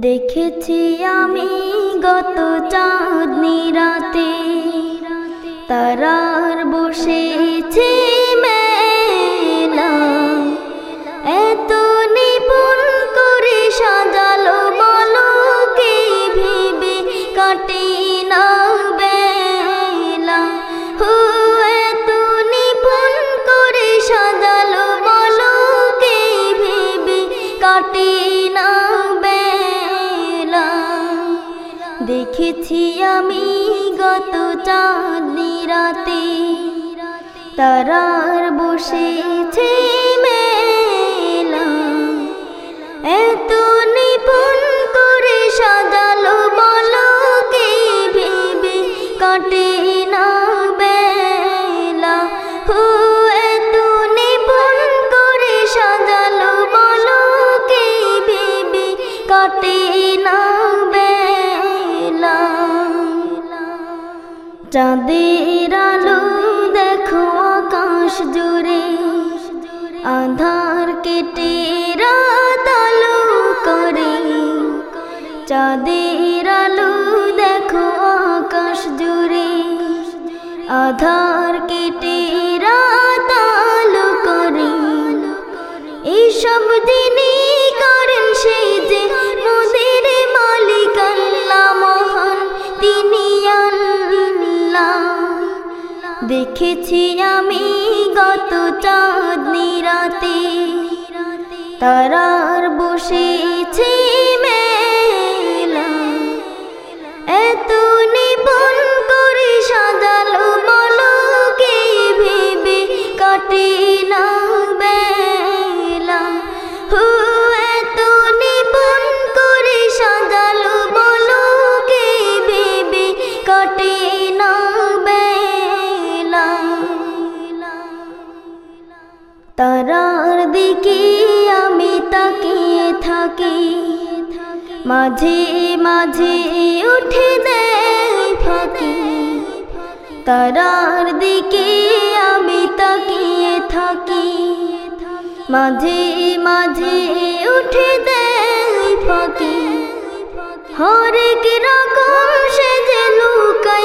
দেখেছি আমি গত চাঁদনি রাতে। তারার বসেছে মেলা। এত করে কে কাটে না বেলা। হো, এত করে সাজালো কে কাটে দেখেছি আমি গত চাঁদনি রাতে। তারার বসেছে মেলা। এত চাঁদের আলো দেখো আকাশ জুড়ে। আধার কেটে রাত আলো করে। চাঁদের আলো দেখো আকাশ জুড়ে। আধার কেটে রাত আলো করে। এইসব দিনই করেন সেই যে দেখেছি আমি গত চাঁদ নিরাতে তারার বসেছে তারার দিকে আমি তাকিয়ে থাকি। মাঝে মাঝে উঠে দেয় ফাঁকি। তারার দিকে আমি তাকিয়ে থাকি। মাঝে মাঝে উঠে দেয় ফাঁকি। হরেক রকম সে যে লুকাই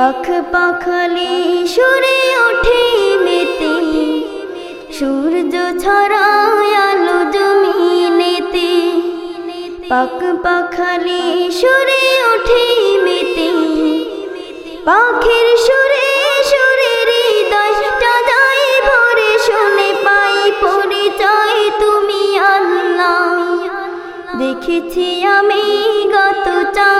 পাখ পাখালি সুরে ওঠে মেতে। সূর্য ছড়ায় আলো জমিনেতে। পাখ পাখালি সুরে ওঠে মেতে। পাখির সুরে পাই তুমি দেখেছি আমি গত রাতে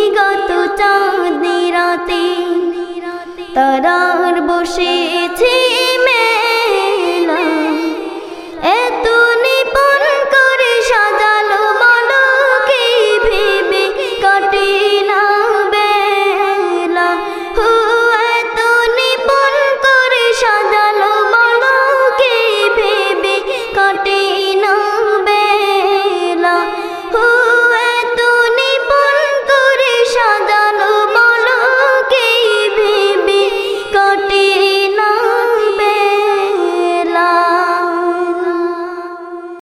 তারার বসেছি।